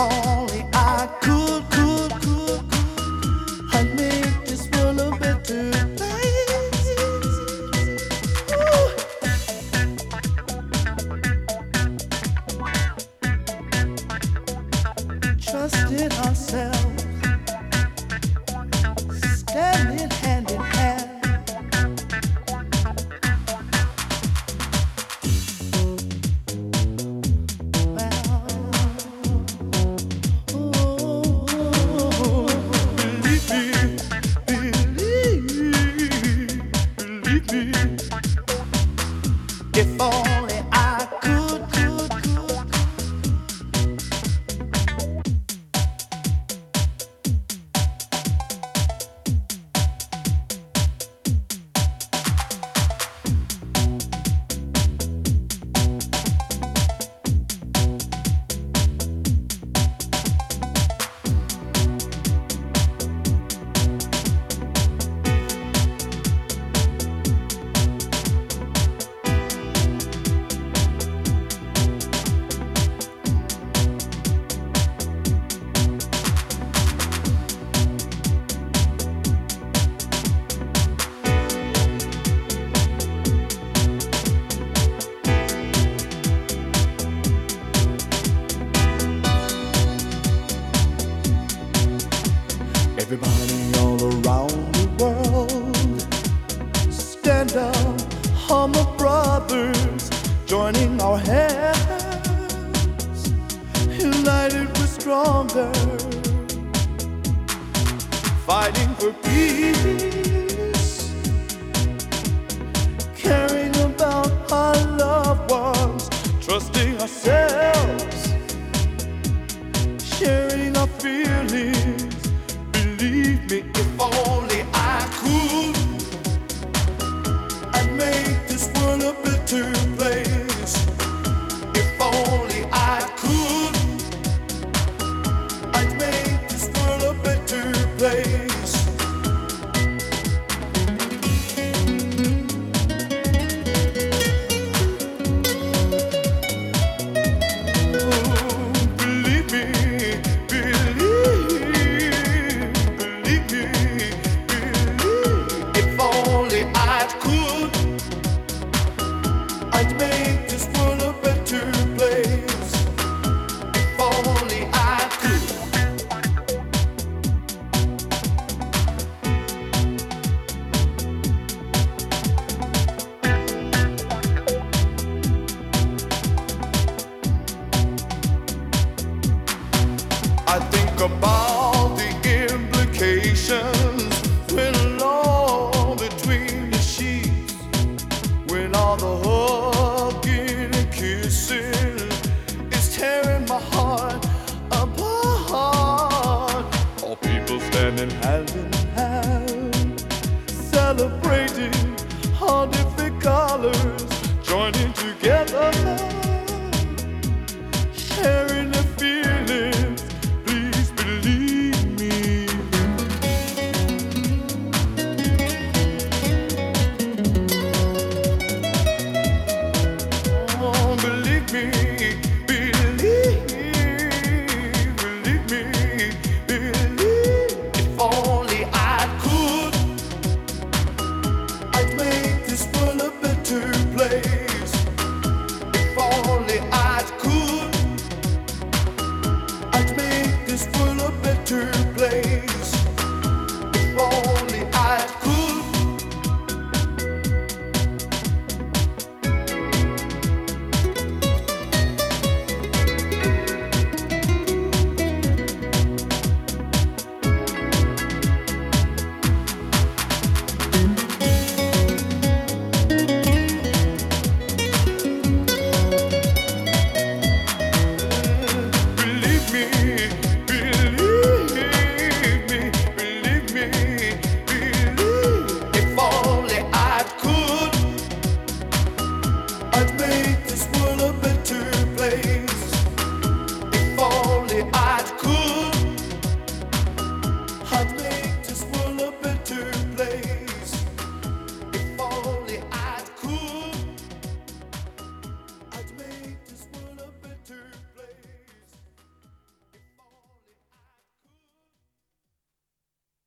Oh. humble brothers joining our hands. United, we're stronger. Fighting for peace, caring about our loved ones, trusting ourselves.